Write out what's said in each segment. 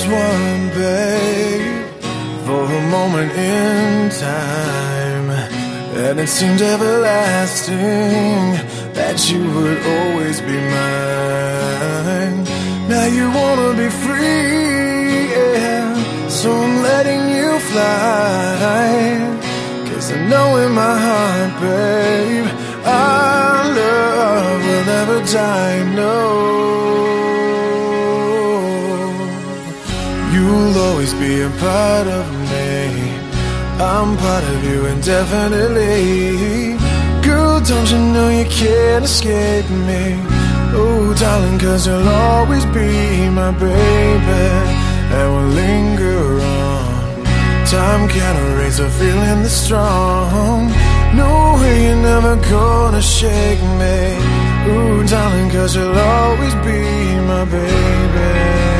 was one, babe, for a moment in time. And it seemed everlasting that you would always be mine. Now you wanna be free, yeah. So I'm letting you fly. Cause I know in my heart, babe, our love will never die, no. Always be a part of me. I'm part of you indefinitely. Girl, don't you know you can't escape me? Oh, darling, cause you'll always be my baby. And we'll linger on. Time can't erase a feeling that's strong. No way you're never gonna shake me. Ooh, darling, cause you'll always be my baby.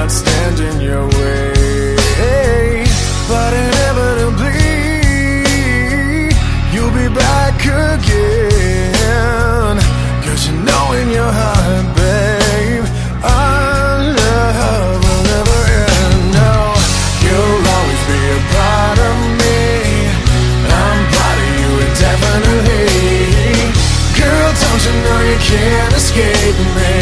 Not stand in your way. But inevitably, you'll be back again. Cause you know in your heart, babe, our love will never end. No, you'll always be a part of me. I'm part of you indefinitely. Girl, don't you know you can't escape me?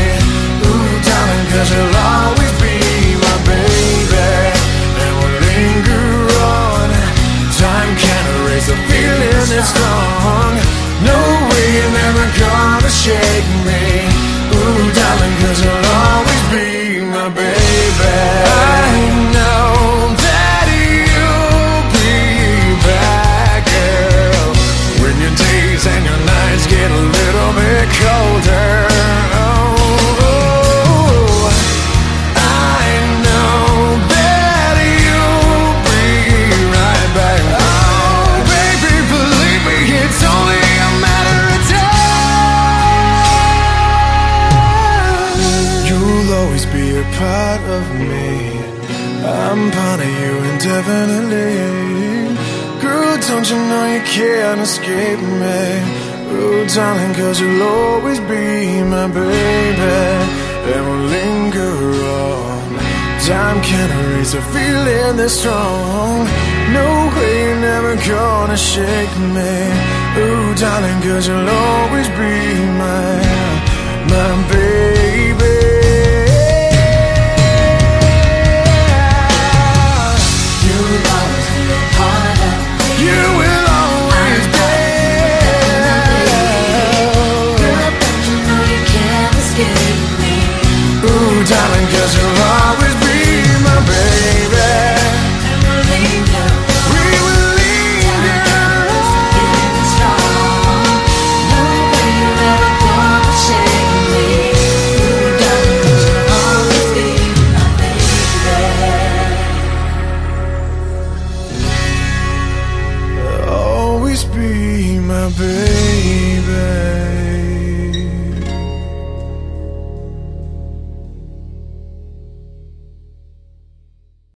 Be part of me. I'm part of you indefinitely. Girl, don't you know you can't escape me? Oh, darling, cause you'll always be my baby. And we'll linger on. Time can't erase a feeling this strong. No way you're never gonna shake me. Oh, darling, cause you'll always be my